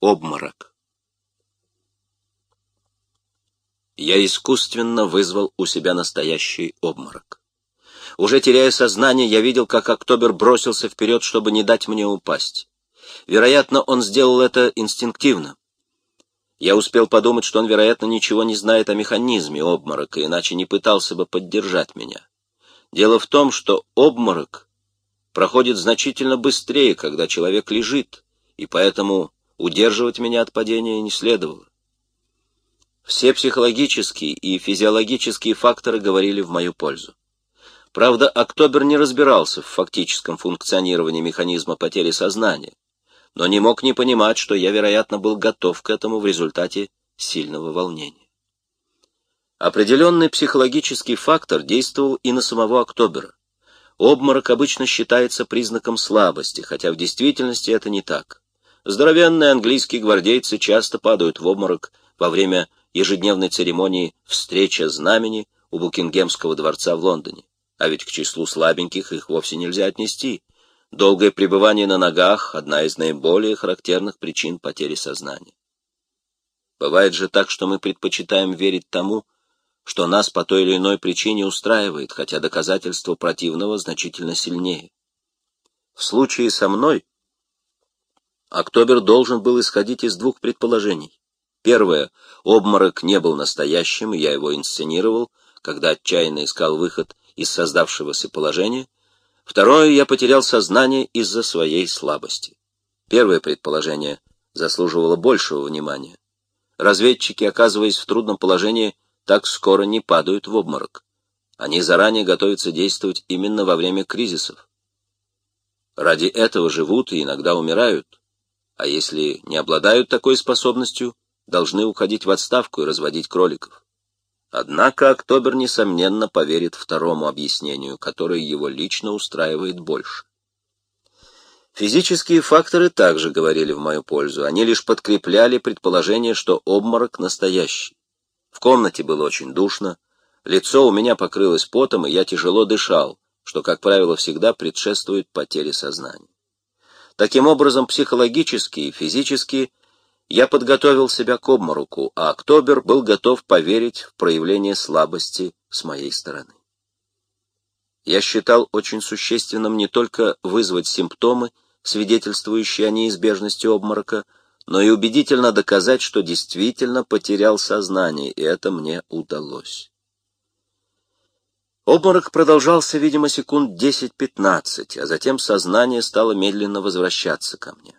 Обморок. Я искусственно вызвал у себя настоящий обморок. Уже теряя сознание, я видел, как Октобер бросился вперед, чтобы не дать мне упасть. Вероятно, он сделал это инстинктивно. Я успел подумать, что он, вероятно, ничего не знает о механизме обморока, иначе не пытался бы поддержать меня. Дело в том, что обморок проходит значительно быстрее, когда человек лежит, и поэтому удерживать меня от падения не следовало. Все психологические и физиологические факторы говорили в мою пользу. Правда, Октобер не разбирался в фактическом функционировании механизма потери сознания, но не мог не понимать, что я, вероятно, был готов к этому в результате сильного волнения. Определенный психологический фактор действовал и на самого Октобера. Обморок обычно считается признаком слабости, хотя в действительности это не так. Здоровенные английские гвардейцы часто падают в обморок во время ежедневной церемонии «Встреча знамени» у Букингемского дворца в Лондоне. А ведь к числу слабеньких их вовсе нельзя отнести. Долгое пребывание на ногах — одна из наиболее характерных причин потери сознания. Бывает же так, что мы предпочитаем верить тому, что нас по той или иной причине устраивает, хотя доказательство противного значительно сильнее. В случае со мной Октобер должен был исходить из двух предположений. Первое — обморок не был настоящим, я его инсценировал, когда отчаянно искал выход из создавшегося положения. Второе — я потерял сознание из-за своей слабости. Первое предположение заслуживало большего внимания. Разведчики, оказываясь в трудном положении, так скоро не падают в обморок. Они заранее готовятся действовать именно во время кризисов. Ради этого живут и иногда умирают а если не обладают такой способностью, должны уходить в отставку и разводить кроликов. Однако Октобер, несомненно, поверит второму объяснению, которое его лично устраивает больше. Физические факторы также говорили в мою пользу, они лишь подкрепляли предположение, что обморок настоящий. В комнате было очень душно, лицо у меня покрылось потом, и я тяжело дышал, что, как правило, всегда предшествует потере сознания. Таким образом, психологически и физически я подготовил себя к обмороку, а Октобер был готов поверить в проявление слабости с моей стороны. Я считал очень существенным не только вызвать симптомы, свидетельствующие о неизбежности обморока, но и убедительно доказать, что действительно потерял сознание, и это мне удалось. Обморок продолжался, видимо, секунд 10-15, а затем сознание стало медленно возвращаться ко мне.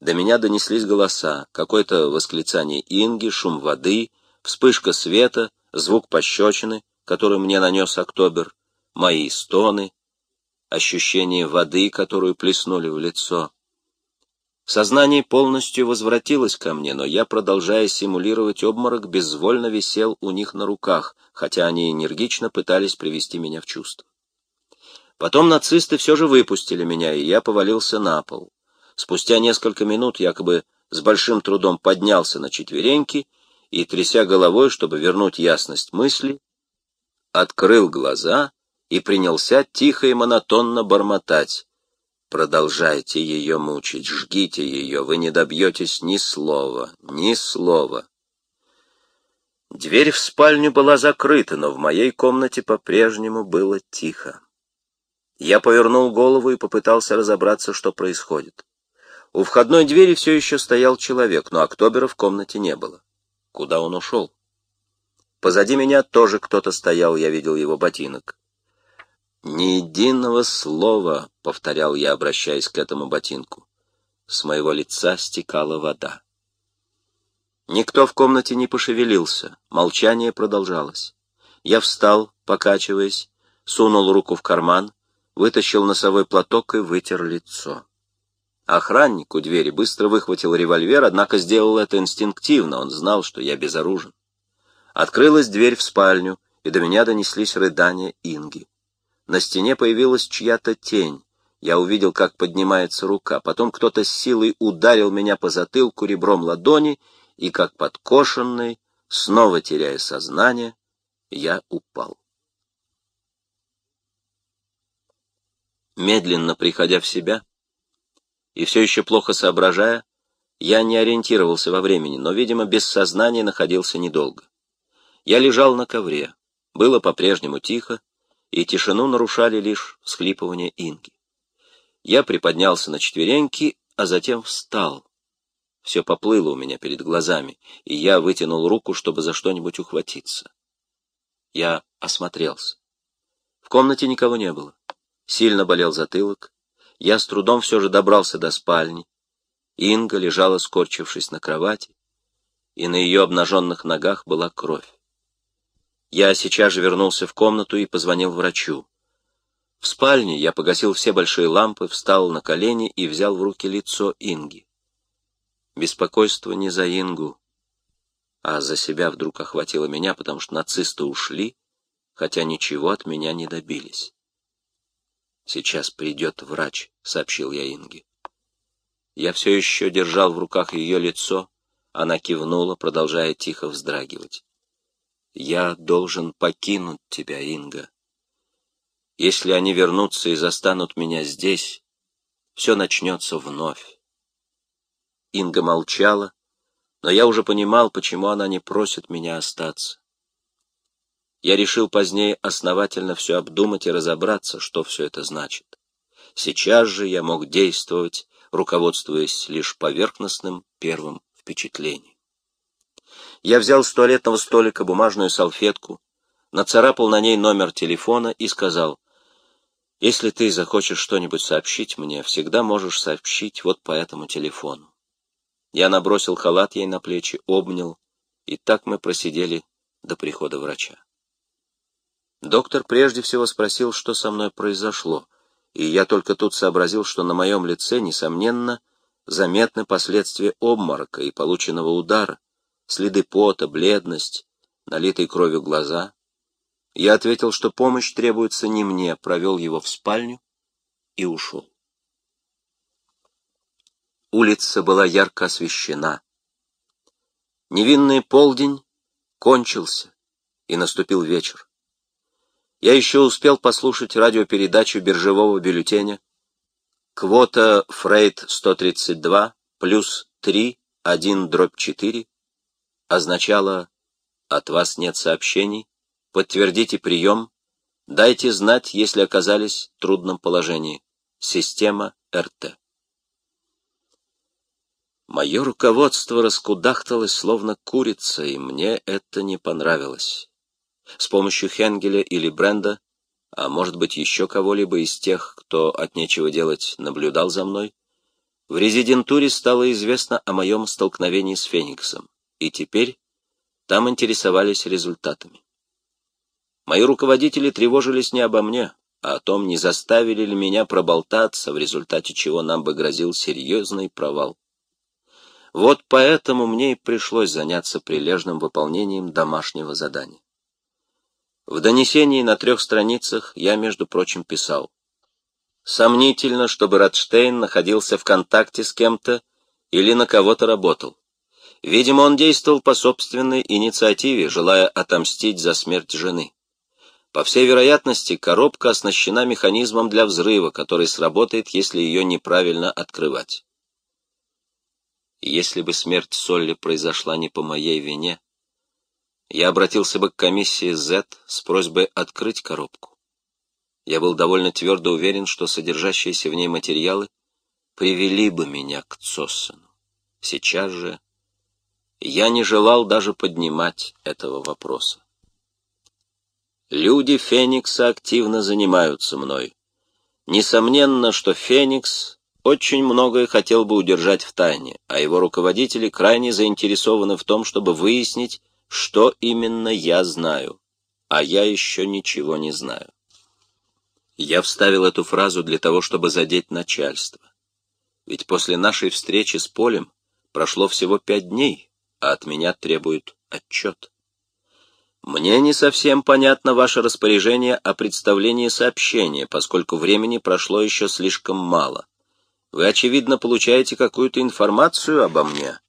До меня донеслись голоса, какое-то восклицание Инги, шум воды, вспышка света, звук пощечины, который мне нанес Октобер, мои стоны, ощущение воды, которую плеснули в лицо. Сознание полностью возвратилось ко мне, но я, продолжая симулировать обморок, безвольно висел у них на руках, хотя они энергично пытались привести меня в чувство. Потом нацисты все же выпустили меня, и я повалился на пол. Спустя несколько минут якобы с большим трудом поднялся на четвереньки и, тряся головой, чтобы вернуть ясность мысли, открыл глаза и принялся тихо и монотонно бормотать. Продолжайте ее мучить, жгите ее, вы не добьетесь ни слова, ни слова. Дверь в спальню была закрыта, но в моей комнате по-прежнему было тихо. Я повернул голову и попытался разобраться, что происходит. У входной двери все еще стоял человек, но Октобера в комнате не было. Куда он ушел? Позади меня тоже кто-то стоял, я видел его ботинок. «Ни единого слова», — повторял я, обращаясь к этому ботинку. С моего лица стекала вода. Никто в комнате не пошевелился, молчание продолжалось. Я встал, покачиваясь, сунул руку в карман, вытащил носовой платок и вытер лицо. Охранник у двери быстро выхватил револьвер, однако сделал это инстинктивно, он знал, что я безоружен. Открылась дверь в спальню, и до меня донеслись рыдания Инги. На стене появилась чья-то тень. Я увидел, как поднимается рука. Потом кто-то с силой ударил меня по затылку ребром ладони, и, как подкошенный, снова теряя сознание, я упал. Медленно приходя в себя и все еще плохо соображая, Я не ориентировался во времени, но, видимо, без сознания находился недолго. Я лежал на ковре. Было по-прежнему тихо, и тишину нарушали лишь всхлипывания Инги. Я приподнялся на четвереньки, а затем встал. Все поплыло у меня перед глазами, и я вытянул руку, чтобы за что-нибудь ухватиться. Я осмотрелся. В комнате никого не было. Сильно болел затылок. Я с трудом все же добрался до спальни. Инга лежала, скорчившись на кровати, и на ее обнаженных ногах была кровь. Я сейчас же вернулся в комнату и позвонил врачу. В спальне я погасил все большие лампы, встал на колени и взял в руки лицо Инги. Беспокойство не за Ингу, а за себя вдруг охватило меня, потому что нацисты ушли, хотя ничего от меня не добились. «Сейчас придет врач», — сообщил я Инге. Я все еще держал в руках ее лицо, она кивнула, продолжая тихо вздрагивать. «Я должен покинуть тебя, Инга. Если они вернутся и застанут меня здесь, все начнется вновь». Инга молчала, но я уже понимал, почему она не просит меня остаться. Я решил позднее основательно все обдумать и разобраться, что все это значит. Сейчас же я мог действовать, руководствуясь лишь поверхностным первым впечатлением. Я взял с туалетного столика бумажную салфетку, нацарапал на ней номер телефона и сказал, «Если ты захочешь что-нибудь сообщить мне, всегда можешь сообщить вот по этому телефону». Я набросил халат ей на плечи, обнял, и так мы просидели до прихода врача. Доктор прежде всего спросил, что со мной произошло, и я только тут сообразил, что на моем лице, несомненно, заметны последствия обморока и полученного удара, следы пота, бледность, налитые кровью глаза. Я ответил, что помощь требуется не мне, провел его в спальню и ушел. Улица была ярко освещена. Невинный полдень кончился, и наступил вечер. Я еще успел послушать радиопередачу биржевого бюллетеня. Квота Фрейд 132 плюс 3, 1 дробь 4 означало «От вас нет сообщений, подтвердите прием, дайте знать, если оказались в трудном положении. Система РТ». Мое руководство раскудахталось, словно курица, и мне это не понравилось. С помощью Хенгеля или Бренда, а может быть еще кого-либо из тех, кто от нечего делать наблюдал за мной, в резидентуре стало известно о моем столкновении с Фениксом и теперь там интересовались результатами. Мои руководители тревожились не обо мне, а о том, не заставили ли меня проболтаться, в результате чего нам бы грозил серьезный провал. Вот поэтому мне и пришлось заняться прилежным выполнением домашнего задания. В донесении на трех страницах я, между прочим, писал. Сомнительно, чтобы Радштейн находился в контакте с кем-то или на кого-то работал. Видимо, он действовал по собственной инициативе, желая отомстить за смерть жены. По всей вероятности, коробка оснащена механизмом для взрыва, который сработает, если ее неправильно открывать. Если бы смерть Солли произошла не по моей вине, я обратился бы к комиссии Z с просьбой открыть коробку. Я был довольно твердо уверен, что содержащиеся в ней материалы привели бы меня к Цоссену. Сейчас же я не желал даже поднимать этого вопроса. Люди Феникса активно занимаются мной. Несомненно, что Феникс очень многое хотел бы удержать в тайне, а его руководители крайне заинтересованы в том, чтобы выяснить, что именно я знаю, а я еще ничего не знаю. Я вставил эту фразу для того, чтобы задеть начальство. Ведь после нашей встречи с Полем прошло всего пять дней, а от меня требуют отчет. Мне не совсем понятно ваше распоряжение о представлении сообщения, поскольку времени прошло еще слишком мало. Вы, очевидно, получаете какую-то информацию обо мне.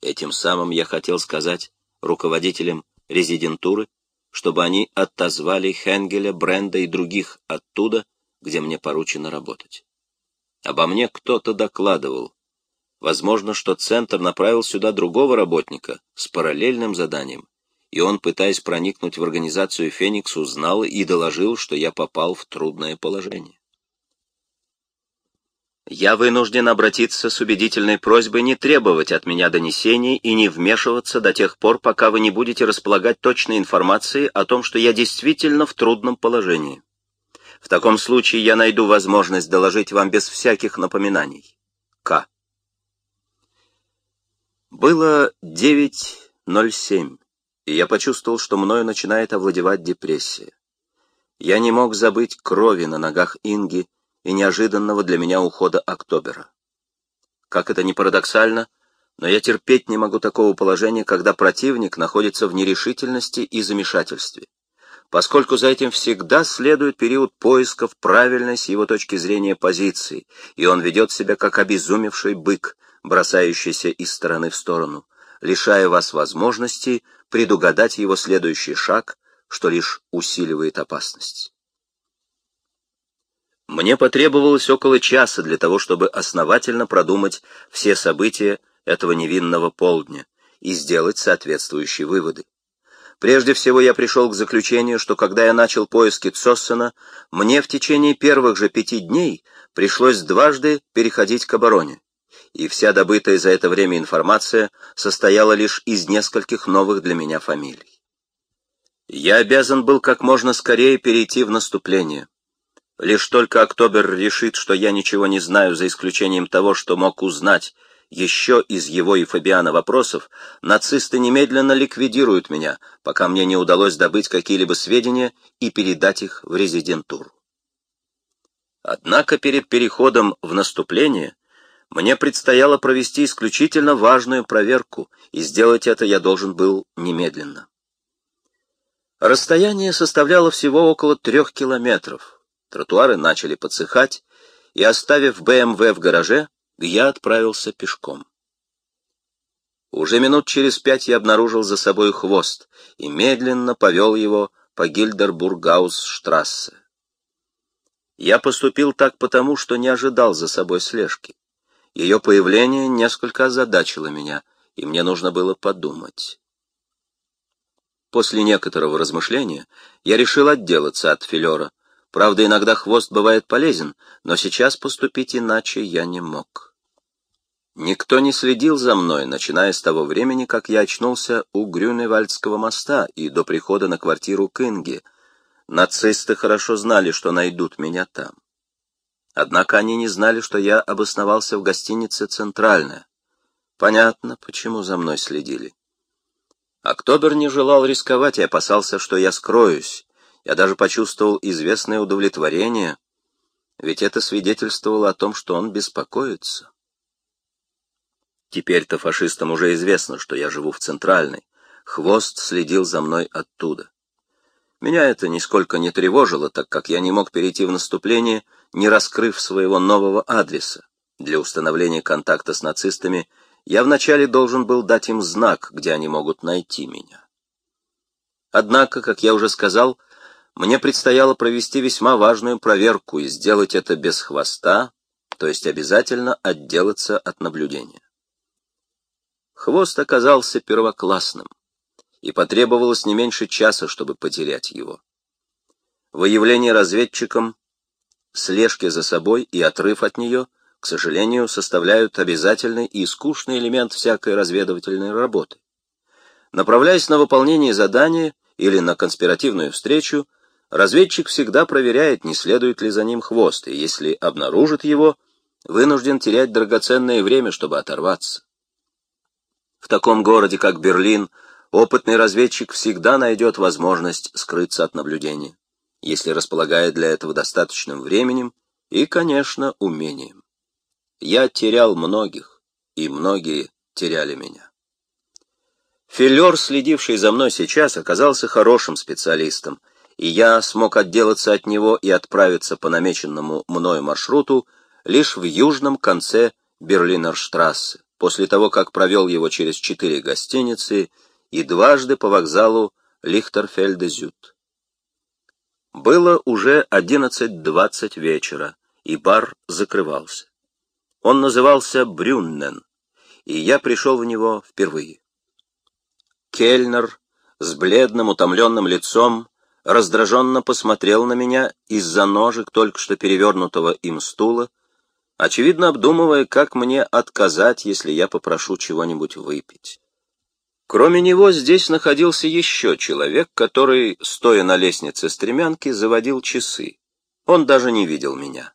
Этим самым я хотел сказать руководителям резидентуры, чтобы они отозвали Хенгеля, Бренда и других оттуда, где мне поручено работать. Обо мне кто-то докладывал, Возможно, что Центр направил сюда другого работника с параллельным заданием, и он, пытаясь проникнуть в организацию «Феникс», узнал и доложил, что я попал в трудное положение. Я вынужден обратиться с убедительной просьбой не требовать от меня донесений и не вмешиваться до тех пор, пока вы не будете располагать точной информацией о том, что я действительно в трудном положении. В таком случае я найду возможность доложить вам без всяких напоминаний. К. Было 9.07, и я почувствовал, что мною начинает овладевать депрессия. Я не мог забыть крови на ногах Инги, и неожиданного для меня ухода Октобера. Как это ни парадоксально, но я терпеть не могу такого положения, когда противник находится в нерешительности и замешательстве, поскольку за этим всегда следует период поисков правильной с его точки зрения позиции, и он ведет себя как обезумевший бык, бросающийся из стороны в сторону, лишая вас возможности предугадать его следующий шаг, что лишь усиливает опасность. Мне потребовалось около часа для того, чтобы основательно продумать все события этого невинного полдня и сделать соответствующие выводы. Прежде всего я пришел к заключению, что когда я начал поиски Цоссена, мне в течение первых же пяти дней пришлось дважды переходить к обороне, и вся добытая за это время информация состояла лишь из нескольких новых для меня фамилий. Я обязан был как можно скорее перейти в наступление. Лишь только Октобер решит, что я ничего не знаю, за исключением того, что мог узнать еще из его и Фабиана вопросов, нацисты немедленно ликвидируют меня, пока мне не удалось добыть какие-либо сведения и передать их в резидентуру. Однако перед переходом в наступление мне предстояло провести исключительно важную проверку, и сделать это я должен был немедленно. Расстояние составляло всего около трех километров, Тротуары начали подсыхать, и, оставив БМВ в гараже, я отправился пешком. Уже минут через пять я обнаружил за собой хвост и медленно повел его по Гильдербургаус-штрассе. Я поступил так потому, что не ожидал за собой слежки. Ее появление несколько озадачило меня, и мне нужно было подумать. После некоторого размышления я решил отделаться от филера, Правда, иногда хвост бывает полезен, но сейчас поступить иначе я не мог. Никто не следил за мной, начиная с того времени, как я очнулся у Грюневальдского моста и до прихода на квартиру Кинги. Нацисты хорошо знали, что найдут меня там. Однако они не знали, что я обосновался в гостинице «Центральная». Понятно, почему за мной следили. Октобер не желал рисковать и опасался, что я скроюсь, я даже почувствовал известное удовлетворение, ведь это свидетельствовало о том, что он беспокоится. Теперь-то фашистам уже известно, что я живу в Центральной. Хвост следил за мной оттуда. Меня это нисколько не тревожило, так как я не мог перейти в наступление, не раскрыв своего нового адреса. Для установления контакта с нацистами я вначале должен был дать им знак, где они могут найти меня. Однако, как я уже сказал, мне предстояло провести весьма важную проверку и сделать это без хвоста, то есть обязательно отделаться от наблюдения. Хвост оказался первоклассным, и потребовалось не меньше часа, чтобы потерять его. Выявление разведчиком, слежки за собой и отрыв от нее, к сожалению, составляют обязательный и скучный элемент всякой разведывательной работы. Направляясь на выполнение задания или на конспиративную встречу, Разведчик всегда проверяет, не следует ли за ним хвост, и если обнаружит его, вынужден терять драгоценное время, чтобы оторваться. В таком городе, как Берлин, опытный разведчик всегда найдет возможность скрыться от наблюдения, если располагает для этого достаточным временем и, конечно, умением. Я терял многих, и многие теряли меня. Филер, следивший за мной сейчас, оказался хорошим специалистом — и я смог отделаться от него и отправиться по намеченному мною маршруту лишь в южном конце Берлинерштрассе, после того, как провел его через четыре гостиницы и дважды по вокзалу Лихтерфельде-Зют. Было уже 11.20 вечера, и бар закрывался. Он назывался Брюннен, и я пришел в него впервые. Кельнер с бледным утомленным лицом раздраженно посмотрел на меня из-за ножек только что перевернутого им стула, очевидно обдумывая, как мне отказать, если я попрошу чего-нибудь выпить. Кроме него здесь находился еще человек, который, стоя на лестнице стремянки, заводил часы. Он даже не видел меня.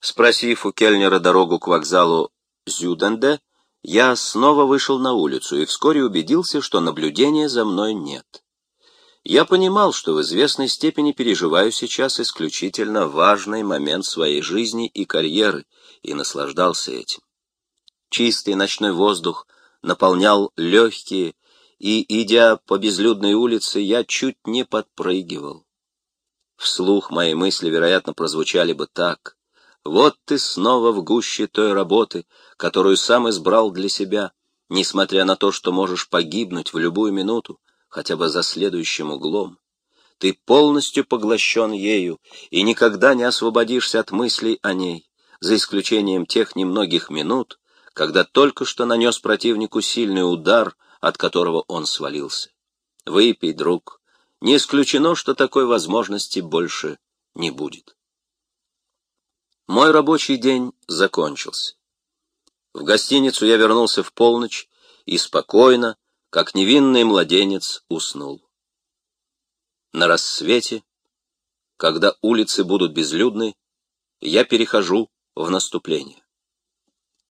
Спросив у кельнера дорогу к вокзалу Зюденде, я снова вышел на улицу и вскоре убедился, что наблюдения за мной нет. Я понимал, что в известной степени переживаю сейчас исключительно важный момент своей жизни и карьеры, и наслаждался этим. Чистый ночной воздух наполнял легкие, и, идя по безлюдной улице, я чуть не подпрыгивал. Вслух мои мысли, вероятно, прозвучали бы так. Вот ты снова в гуще той работы, которую сам избрал для себя, несмотря на то, что можешь погибнуть в любую минуту, хотя бы за следующим углом. Ты полностью поглощен ею и никогда не освободишься от мыслей о ней, за исключением тех немногих минут, когда только что нанес противнику сильный удар, от которого он свалился. Выпей, друг, не исключено, что такой возможности больше не будет. Мой рабочий день закончился. В гостиницу я вернулся в полночь и спокойно, как невинный младенец, уснул. На рассвете, когда улицы будут безлюдны, я перехожу в наступление.